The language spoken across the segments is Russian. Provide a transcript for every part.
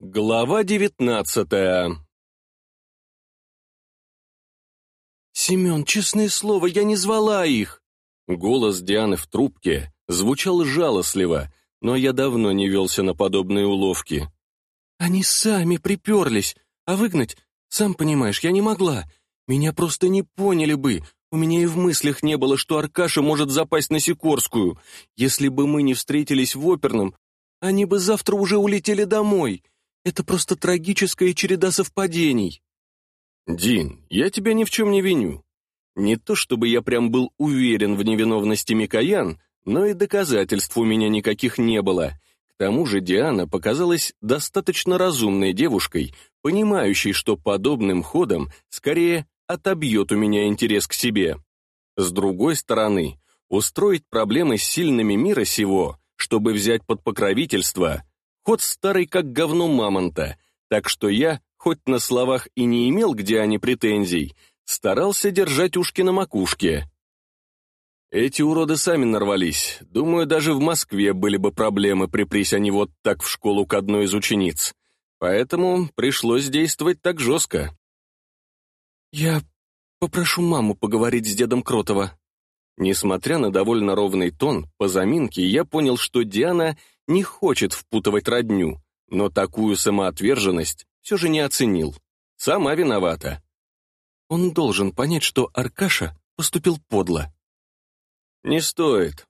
Глава девятнадцатая «Семен, честное слово, я не звала их!» Голос Дианы в трубке звучал жалостливо, но я давно не велся на подобные уловки. «Они сами приперлись, а выгнать, сам понимаешь, я не могла. Меня просто не поняли бы. У меня и в мыслях не было, что Аркаша может запасть на Сикорскую. Если бы мы не встретились в оперном, они бы завтра уже улетели домой. Это просто трагическая череда совпадений. Дин, я тебя ни в чем не виню. Не то чтобы я прям был уверен в невиновности Микоян, но и доказательств у меня никаких не было. К тому же Диана показалась достаточно разумной девушкой, понимающей, что подобным ходом скорее отобьет у меня интерес к себе. С другой стороны, устроить проблемы с сильными мира сего, чтобы взять под покровительство, Ход старый, как говно мамонта, так что я, хоть на словах и не имел где они претензий, старался держать ушки на макушке. Эти уроды сами нарвались. Думаю, даже в Москве были бы проблемы, припрись они вот так в школу к одной из учениц. Поэтому пришлось действовать так жестко. «Я попрошу маму поговорить с дедом Кротова». Несмотря на довольно ровный тон, по заминке я понял, что Диана не хочет впутывать родню, но такую самоотверженность все же не оценил. Сама виновата. Он должен понять, что Аркаша поступил подло. Не стоит.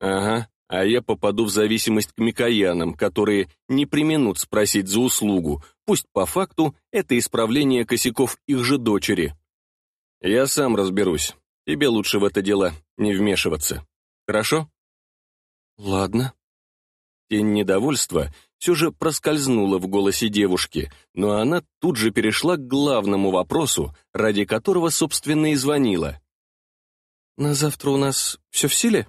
Ага, а я попаду в зависимость к Микоянам, которые не применут спросить за услугу, пусть по факту это исправление косяков их же дочери. Я сам разберусь. Тебе лучше в это дело не вмешиваться. Хорошо? Ладно. Тень недовольства все же проскользнула в голосе девушки, но она тут же перешла к главному вопросу, ради которого, собственно, и звонила. «На завтра у нас все в силе?»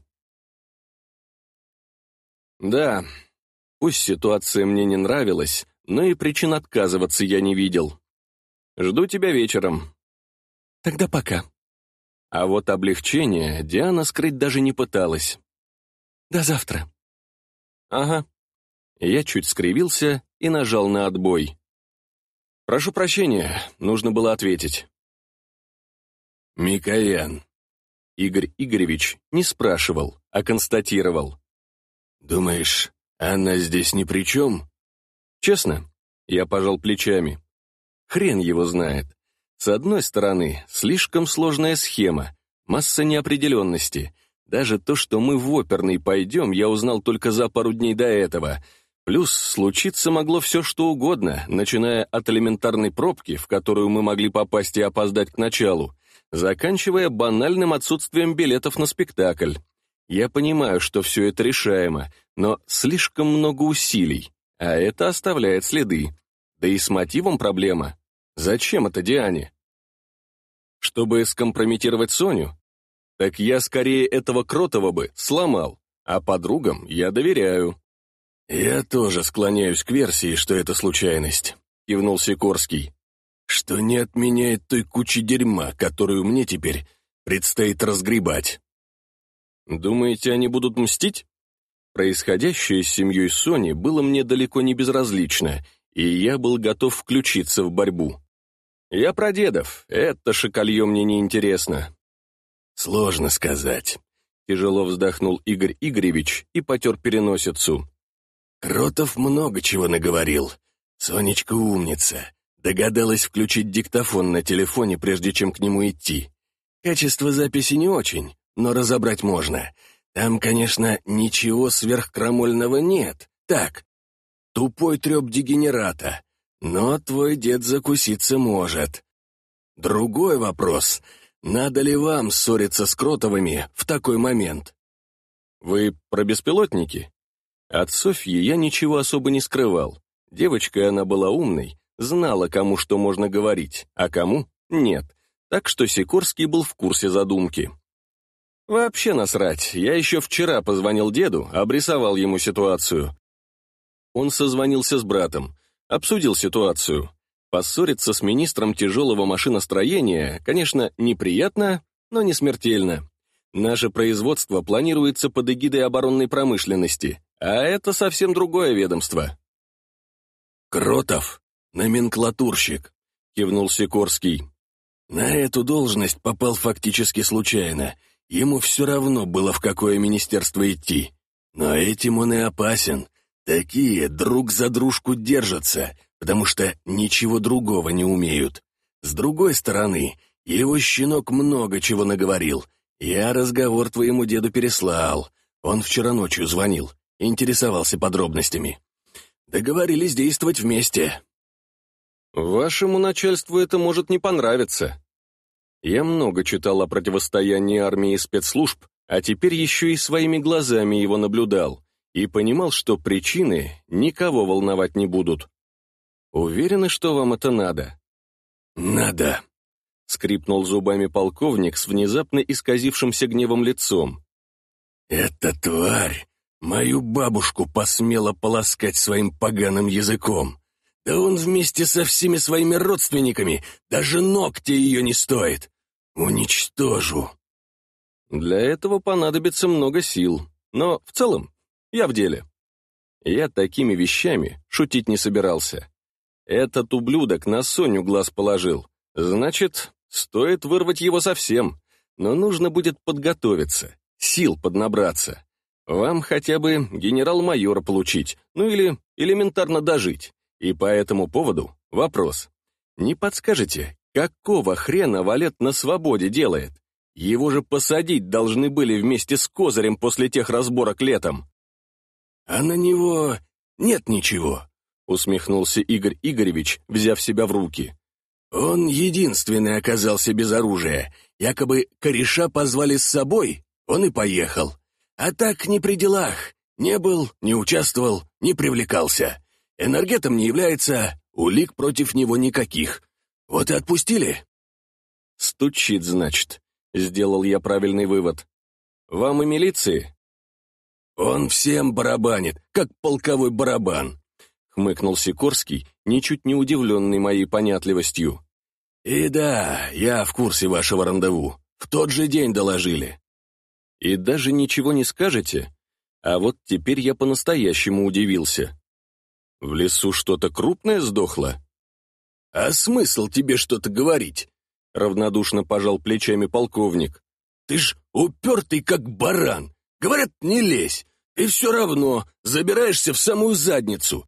«Да. Пусть ситуация мне не нравилась, но и причин отказываться я не видел. Жду тебя вечером». «Тогда пока». А вот облегчение Диана скрыть даже не пыталась. «До завтра». «Ага». Я чуть скривился и нажал на отбой. «Прошу прощения, нужно было ответить». «Микоян». Игорь Игоревич не спрашивал, а констатировал. «Думаешь, она здесь ни при чем?» «Честно?» Я пожал плечами. Хрен его знает. С одной стороны, слишком сложная схема, масса неопределенности — даже то, что мы в оперный пойдем, я узнал только за пару дней до этого. Плюс случиться могло все что угодно, начиная от элементарной пробки, в которую мы могли попасть и опоздать к началу, заканчивая банальным отсутствием билетов на спектакль. Я понимаю, что все это решаемо, но слишком много усилий, а это оставляет следы. Да и с мотивом проблема. Зачем это Диане? Чтобы скомпрометировать Соню? Так я скорее этого Кротова бы сломал, а подругам я доверяю». «Я тоже склоняюсь к версии, что это случайность», — кивнул Сикорский. «Что не отменяет той кучи дерьма, которую мне теперь предстоит разгребать». «Думаете, они будут мстить?» Происходящее с семьей Сони было мне далеко не безразлично, и я был готов включиться в борьбу. «Я про дедов, это шоколье мне не интересно. «Сложно сказать», — тяжело вздохнул Игорь Игоревич и потер переносицу. «Кротов много чего наговорил. Сонечка умница. Догадалась включить диктофон на телефоне, прежде чем к нему идти. Качество записи не очень, но разобрать можно. Там, конечно, ничего сверхкрамольного нет. Так, тупой треп дегенерата. Но твой дед закуситься может. Другой вопрос — надо ли вам ссориться с Кротовыми в такой момент? Вы про беспилотники? От Софьи я ничего особо не скрывал. Девочка она была умной, знала, кому что можно говорить, а кому — нет. Так что Сикорский был в курсе задумки. Вообще насрать, я еще вчера позвонил деду, обрисовал ему ситуацию. Он созвонился с братом, обсудил ситуацию. Поссориться с министром тяжелого машиностроения, конечно, неприятно, но не смертельно. Наше производство планируется под эгидой оборонной промышленности, а это совсем другое ведомство. Кротов, номенклатурщик», — кивнул Сикорский. «На эту должность попал фактически случайно. Ему все равно было в какое министерство идти. Но этим он и опасен. Такие друг за дружку держатся, потому что ничего другого не умеют. С другой стороны, его щенок много чего наговорил. Я разговор твоему деду переслал. Он вчера ночью звонил, интересовался подробностями. Договорились действовать вместе. Вашему начальству это может не понравиться. Я много читал о противостоянии армии и спецслужб, а теперь еще и своими глазами его наблюдал и понимал, что причины никого волновать не будут. Уверены, что вам это надо? «Надо», — скрипнул зубами полковник с внезапно исказившимся гневом лицом. «Эта тварь мою бабушку посмела полоскать своим поганым языком. Да он вместе со всеми своими родственниками даже ногти ее не стоит. Уничтожу. Для этого понадобится много сил, но в целом я в деле. Я такими вещами шутить не собирался. Этот ублюдок на Соню глаз положил. Значит, стоит вырвать его совсем, но нужно будет подготовиться, сил поднабраться. Вам хотя бы генерал-майора получить, ну или элементарно дожить. И по этому поводу вопрос. Не подскажете, какого хрена Валет на свободе делает? Его же посадить должны были вместе с Козырем после тех разборок летом. А на него нет ничего, усмехнулся Игорь Игоревич, взяв себя в руки. Он единственный оказался без оружия. Якобы кореша позвали с собой, он и поехал. А так не при делах. Не был, не участвовал, не привлекался. Энергетом не является, улик против него никаких. Вот и отпустили. Стучит, значит. Сделал я правильный вывод. Вам и милиции? Он всем барабанит, как полковой барабан. Хмыкнул Сикорский, ничуть не удивленный моей понятливостью. И да, я в курсе вашего рандеву. В тот же день доложили. И даже ничего не скажете? А вот теперь я по-настоящему удивился. В лесу что-то крупное сдохло? А смысл тебе что-то говорить? Равнодушно пожал плечами полковник. Ты ж упертый, как баран. Говорят, не лезь. И все равно забираешься в самую задницу.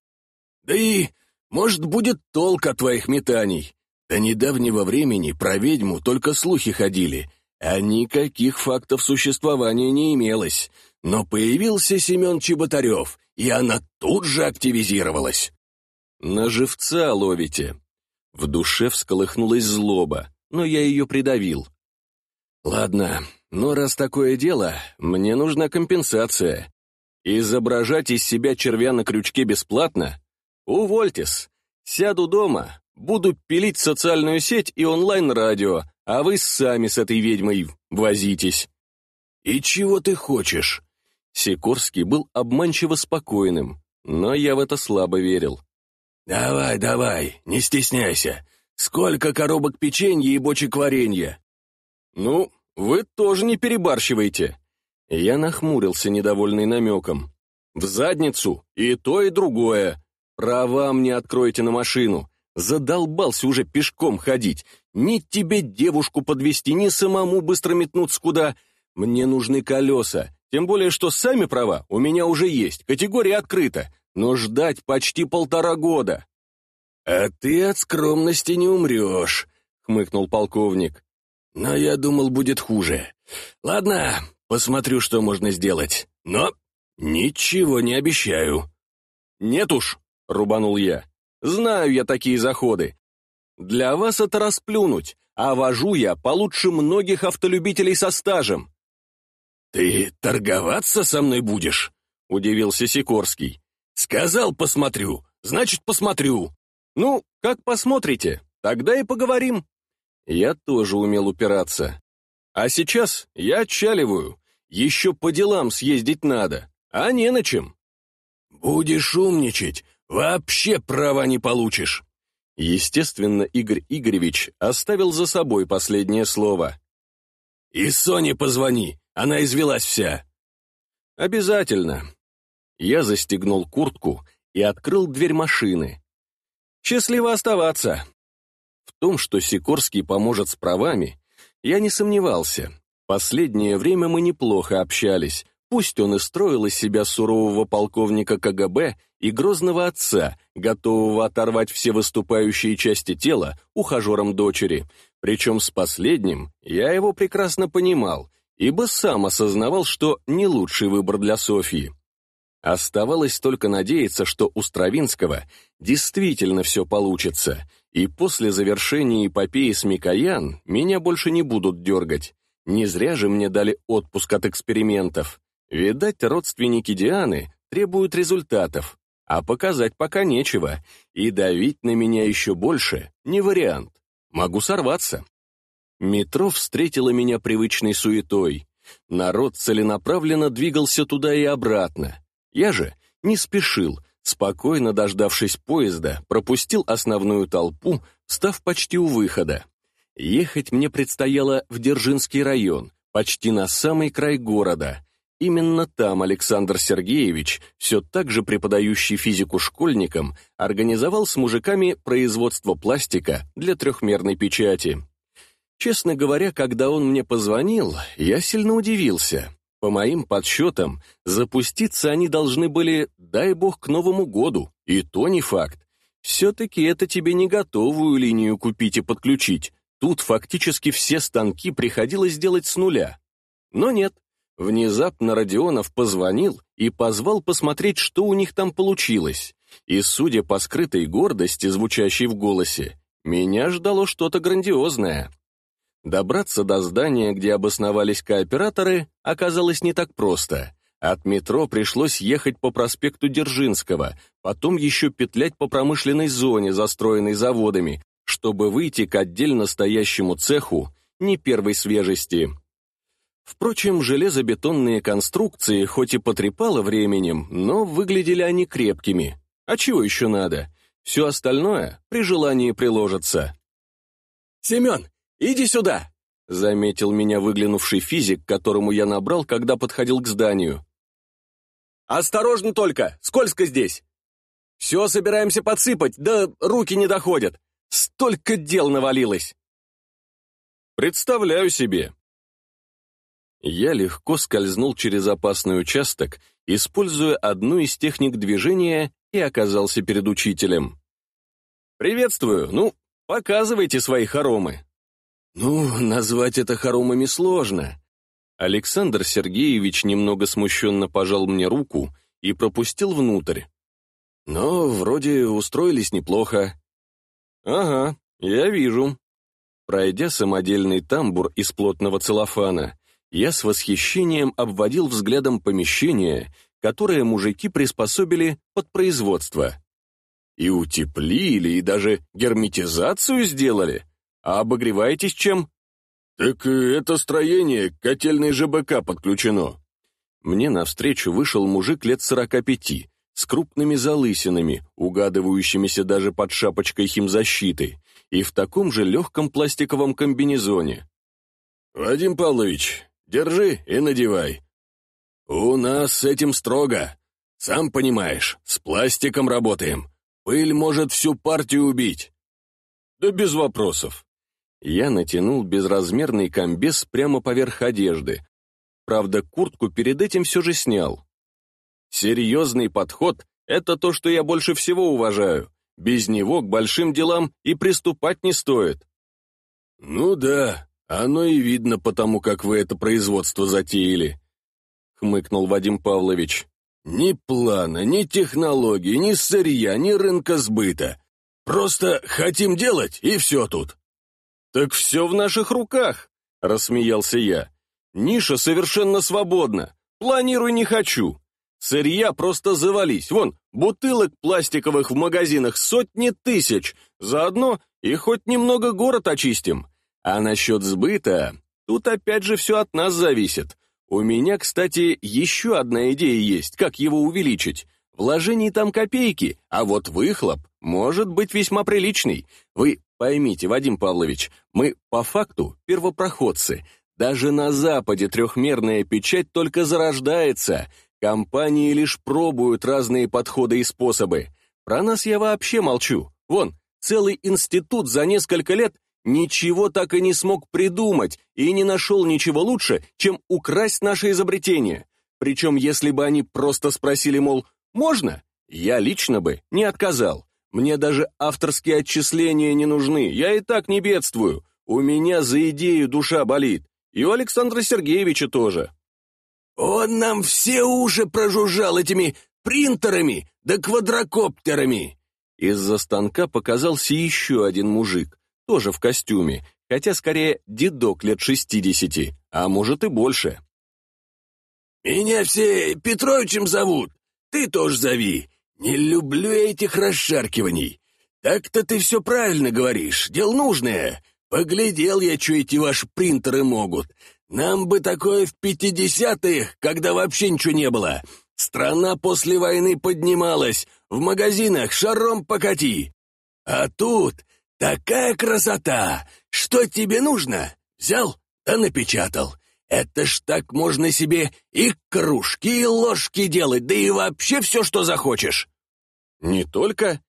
Да и, может, будет толк от твоих метаний. До недавнего времени про ведьму только слухи ходили, а никаких фактов существования не имелось. Но появился Семен Чеботарев, и она тут же активизировалась. «На живца ловите». В душе всколыхнулась злоба, но я ее придавил. «Ладно, но раз такое дело, мне нужна компенсация. Изображать из себя червя на крючке бесплатно? Увольтесь. Сяду дома, буду пилить социальную сеть и онлайн-радио, а вы сами с этой ведьмой возитесь». «И чего ты хочешь?» Сикорский был обманчиво спокойным, но я в это слабо верил. «Давай, давай, не стесняйся. Сколько коробок печенья и бочек варенья?» «Ну, вы тоже не перебарщиваете». Я нахмурился, недовольный намеком. «В задницу и то, и другое. Права мне откройте на машину. Задолбался уже пешком ходить. Ни тебе девушку подвести, ни самому быстро метнуться куда. Мне нужны колеса, тем более, что сами права у меня уже есть, категория открыта, но ждать почти полтора года. «А ты от скромности не умрешь», — хмыкнул полковник. «Но я думал, будет хуже. Ладно, посмотрю, что можно сделать. Но ничего не обещаю». «Нет уж», — рубанул я. «Знаю я такие заходы. Для вас это расплюнуть, а вожу я получше многих автолюбителей со стажем. «Ты торговаться со мной будешь?» — удивился Сикорский. «Сказал, посмотрю, значит, посмотрю». «Ну, как посмотрите, тогда и поговорим». Я тоже умел упираться. А сейчас я отчаливаю. Еще по делам съездить надо, а не на чем. «Будешь умничать, вообще права не получишь». Естественно, Игорь Игоревич оставил за собой последнее слово. «И Соне позвони, она извелась вся». «Обязательно». Я застегнул куртку и открыл дверь машины. Счастливо оставаться. В том, что Сикорский поможет с правами, я не сомневался. Последнее время мы неплохо общались, пусть он и строил из себя сурового полковника КГБ и грозного отца, готового оторвать все выступающие части тела ухажерам дочери. Причем с последним я его прекрасно понимал, ибо сам осознавал, что не лучший выбор для Софьи. Оставалось только надеяться, что у Стравинского действительно все получится, и после завершения эпопеи с Микоян меня больше не будут дергать. Не зря же мне дали отпуск от экспериментов. Видать, родственники Дианы требуют результатов, а показать пока нечего, и давить на меня еще больше не вариант. Могу сорваться. Метро встретило меня привычной суетой. Народ целенаправленно двигался туда и обратно. Я же не спешил, спокойно дождавшись поезда, пропустил основную толпу, став почти у выхода. Ехать мне предстояло в Держинский район, почти на самый край города. Именно там Александр Сергеевич, все так же преподающий физику школьникам, организовал с мужиками производство пластика для трехмерной печати. Честно говоря, когда он мне позвонил, я сильно удивился. По моим подсчетам, запуститься они должны были, дай бог, к Новому году, и то не факт. Все-таки это тебе не готовую линию купить и подключить. Тут фактически все станки приходилось делать с нуля. Но нет. Внезапно Родионов позвонил и позвал посмотреть, что у них там получилось. И, судя по скрытой гордости, звучащей в голосе, меня ждало что-то грандиозное. Добраться до здания, где обосновались кооператоры, оказалось не так просто. От метро пришлось ехать по проспекту Дзержинского, потом еще петлять по промышленной зоне, застроенной заводами, чтобы выйти к отдельно стоящему цеху не первой свежести. Впрочем, железобетонные конструкции хоть и потрепало временем, но выглядели они крепкими. А чего еще надо? Все остальное при желании приложится. «Семен, «Иди сюда!» — заметил меня выглянувший физик, которому я набрал, когда подходил к зданию. «Осторожно только! Скользко здесь! Все собираемся подсыпать, да руки не доходят! Столько дел навалилось!» «Представляю себе!» Я легко скользнул через опасный участок, используя одну из техник движения, и оказался перед учителем. «Приветствую! Ну, показывайте свои хоромы!» «Ну, назвать это хоромами сложно». Александр Сергеевич немного смущенно пожал мне руку и пропустил внутрь. «Но вроде устроились неплохо». «Ага, я вижу». Пройдя самодельный тамбур из плотного целлофана, я с восхищением обводил взглядом помещение, которое мужики приспособили под производство. И утеплили, и даже герметизацию сделали. А обогреваетесь чем? Так это строение котельной ЖБК подключено. Мне навстречу вышел мужик лет сорока пяти, с крупными залысинами, угадывающимися даже под шапочкой химзащиты, и в таком же легком пластиковом комбинезоне. «Вадим Павлович, держи и надевай. У нас с этим строго. Сам понимаешь, с пластиком работаем. Пыль может всю партию убить». «Да без вопросов», я натянул безразмерный комбез прямо поверх одежды. Правда, куртку перед этим все же снял. Серьезный подход — это то, что я больше всего уважаю. Без него к большим делам и приступать не стоит. Ну да, оно и видно потому, как вы это производство затеяли, хмыкнул Вадим Павлович. Ни плана, ни технологии, ни сырья, ни рынка сбыта. Просто хотим делать, и все тут. «Так все в наших руках», — рассмеялся я. «Ниша совершенно свободна. Планирую не хочу. Сырья просто завались. Вон, бутылок пластиковых в магазинах сотни тысяч. Заодно и хоть немного город очистим. А насчет сбыта, тут опять же все от нас зависит. У меня, кстати, еще одна идея есть, как его увеличить. Вложений там копейки, а вот выхлоп может быть весьма приличный. Вы Поймите, Вадим Павлович, мы по факту первопроходцы. Даже на Западе трехмерная печать только зарождается. Компании лишь пробуют разные подходы и способы. Про нас я вообще молчу. Вон, целый институт за несколько лет ничего так и не смог придумать и не нашел ничего лучше, чем украсть наше изобретение. Причем, если бы они просто спросили, мол, «можно?», я лично бы не отказал. Мне даже авторские отчисления не нужны, я и так не бедствую. У меня за идею душа болит. И у Александра Сергеевича тоже. Он нам все уши прожужжал этими принтерами да квадрокоптерами. Из-за станка показался еще один мужик, тоже в костюме, хотя скорее дедок лет шестидесяти, а может и больше. «Меня все Петровичем зовут, ты тоже зови. Не люблю этих расшаркиваний. Так-то ты все правильно говоришь, дело нужное. Поглядел я, что эти ваши принтеры могут. Нам бы такое в пятидесятых, когда вообще ничего не было. Страна после войны поднималась, в магазинах шаром покати. А тут такая красота! Что тебе нужно? Взял, да напечатал. Это ж так можно себе и кружки, и ложки делать, да и вообще все, что захочешь. Не только.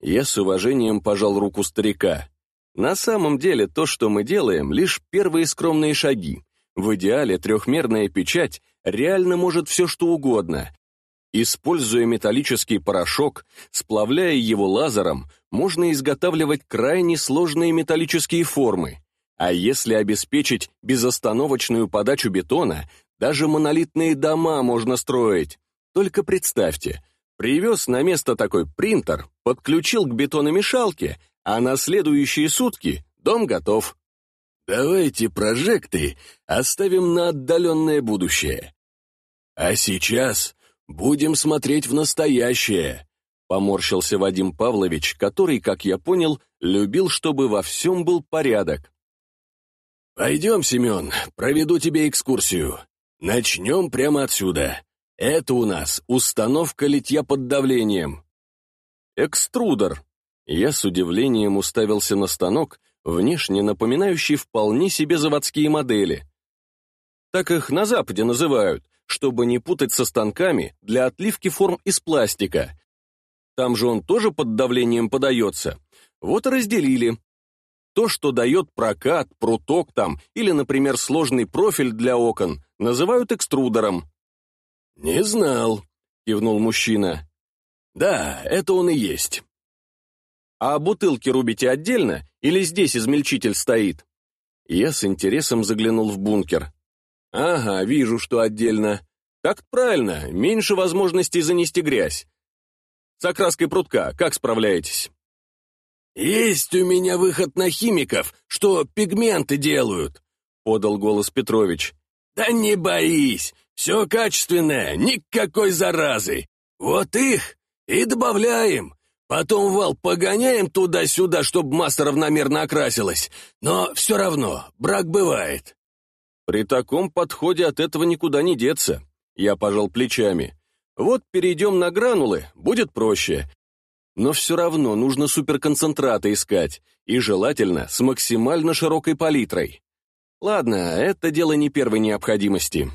Я с уважением пожал руку старика. На самом деле то, что мы делаем, лишь первые скромные шаги. В идеале трехмерная печать реально может все что угодно. Используя металлический порошок, сплавляя его лазером, можно изготавливать крайне сложные металлические формы. А если обеспечить безостановочную подачу бетона, даже монолитные дома можно строить. Только представьте, привез на место такой принтер, подключил к бетономешалке, а на следующие сутки дом готов. Давайте прожекты оставим на отдаленное будущее. А сейчас будем смотреть в настоящее. Поморщился Вадим Павлович, который, как я понял, любил, чтобы во всем был порядок. «Пойдем, Семен, проведу тебе экскурсию. Начнем прямо отсюда. Это у нас установка литья под давлением». «Экструдер». Я с удивлением уставился на станок, внешне напоминающий вполне себе заводские модели. Так их на Западе называют, чтобы не путать со станками для отливки форм из пластика. Там же он тоже под давлением подается. Вот и разделили. То, что дает прокат, пруток там, или, например, сложный профиль для окон, называют экструдером. «Не знал», — кивнул мужчина. «Да, это он и есть». «А бутылки рубите отдельно, или здесь измельчитель стоит?» Я с интересом заглянул в бункер. «Ага, вижу, что отдельно. Так правильно, меньше возможностей занести грязь. С окраской прутка как справляетесь?» «Есть у меня выход на химиков, что пигменты делают», — подал голос Петрович. «Да не боись, все качественное, никакой заразы. Вот их и добавляем. Потом вал погоняем туда-сюда, чтобы масса равномерно окрасилась. Но все равно, брак бывает». «При таком подходе от этого никуда не деться», — я пожал плечами. «Вот перейдем на гранулы, будет проще. Но все равно нужно суперконцентраты искать, и желательно с максимально широкой палитрой. Ладно, это дело не первой необходимости.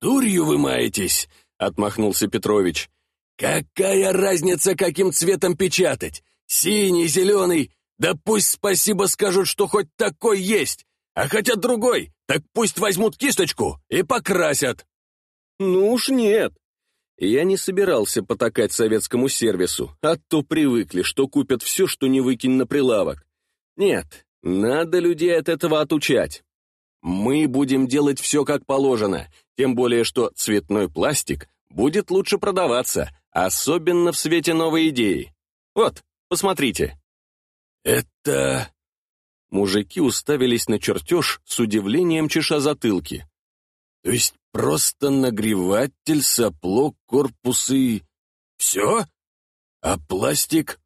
«Дурью вы маетесь», — отмахнулся Петрович. «Какая разница, каким цветом печатать? Синий, зеленый? Да пусть спасибо скажут, что хоть такой есть, а хотят другой, так пусть возьмут кисточку и покрасят». «Ну уж нет», я не собирался потакать советскому сервису, а то привыкли, что купят все, что не выкинь на прилавок. Нет, надо людей от этого отучать. Мы будем делать все как положено, тем более что цветной пластик будет лучше продаваться, особенно в свете новой идеи. Вот, посмотрите. Это... Мужики уставились на чертеж с удивлением чеша затылки. То есть просто нагреватель, сопло, корпус и... Все? А пластик?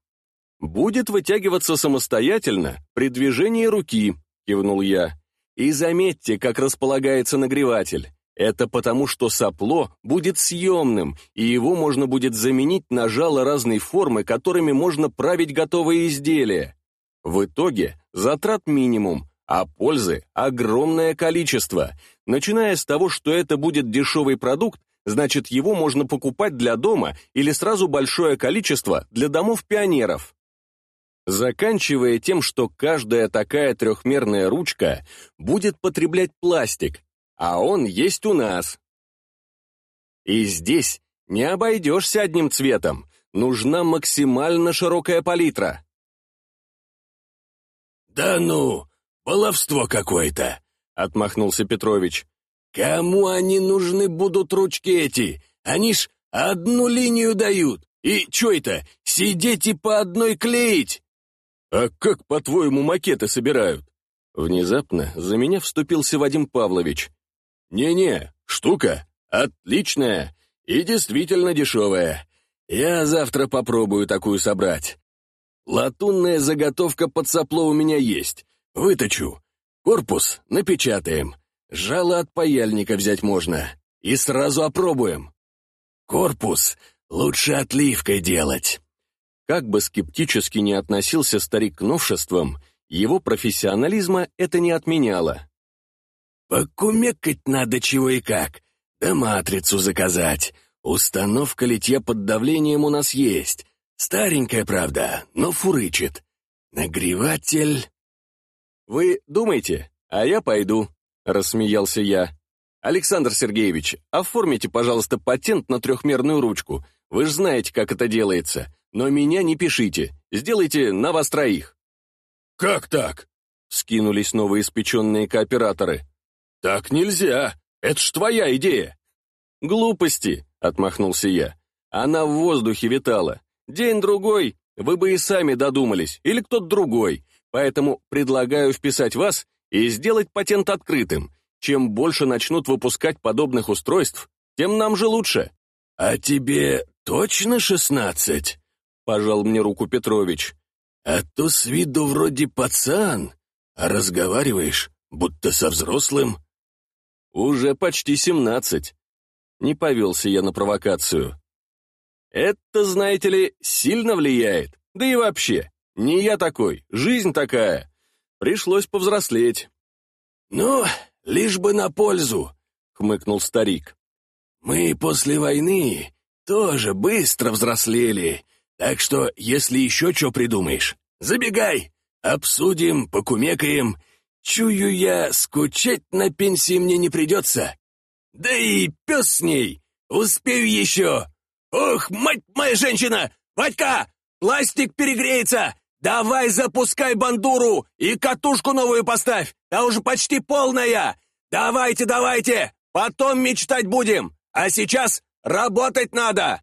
Будет вытягиваться самостоятельно при движении руки, кивнул я. И заметьте, как располагается нагреватель. Это потому, что сопло будет съемным, и его можно будет заменить на жало разной формы, которыми можно править готовые изделия. В итоге затрат минимум, а пользы огромное количество. Начиная с того, что это будет дешевый продукт, значит его можно покупать для дома или сразу большое количество для домов пионеров. заканчивая тем, что каждая такая трехмерная ручка будет потреблять пластик, а он есть у нас. И здесь не обойдешься одним цветом, нужна максимально широкая палитра. «Да ну, баловство какое-то!» — отмахнулся Петрович. «Кому они нужны будут ручки эти? Они ж одну линию дают. И чё это, сидеть и по одной клеить?» «А как, по-твоему, макеты собирают?» Внезапно за меня вступился Вадим Павлович. «Не-не, штука отличная и действительно дешевая. Я завтра попробую такую собрать. Латунная заготовка под сопло у меня есть. Выточу. Корпус напечатаем. Жало от паяльника взять можно. И сразу опробуем. Корпус лучше отливкой делать. Как бы скептически не относился старик к новшествам, его профессионализма это не отменяло. «Покумекать надо чего и как, да матрицу заказать. Установка литья под давлением у нас есть. Старенькая, правда, но фурычит. Нагреватель...» «Вы думаете, а я пойду», — рассмеялся я. «Александр Сергеевич, оформите, пожалуйста, патент на трехмерную ручку. Вы же знаете, как это делается. Но меня не пишите. Сделайте на вас троих». «Как так?» — скинулись новоиспеченные кооператоры. «Так нельзя. Это ж твоя идея». «Глупости», — отмахнулся я. «Она в воздухе витала. День-другой, вы бы и сами додумались, или кто-то другой. Поэтому предлагаю вписать вас и сделать патент открытым. Чем больше начнут выпускать подобных устройств, тем нам же лучше». «А тебе точно шестнадцать?» — пожал мне руку Петрович. «А то с виду вроде пацан, а разговариваешь, будто со взрослым». «Уже почти семнадцать». Не повелся я на провокацию. «Это, знаете ли, сильно влияет. Да и вообще, не я такой, жизнь такая. Пришлось повзрослеть». «Ну, лишь бы на пользу», — хмыкнул старик. «Мы после войны тоже быстро взрослели, так что, если еще что придумаешь, забегай, обсудим, покумекаем. Чую я, скучать на пенсии мне не придется. Да и пес с ней, успею еще. Ох, мать моя женщина! Вадька, пластик перегреется! Давай запускай бандуру и катушку новую поставь, а уже почти полная! Давайте, давайте! Потом мечтать будем, а сейчас работать надо!»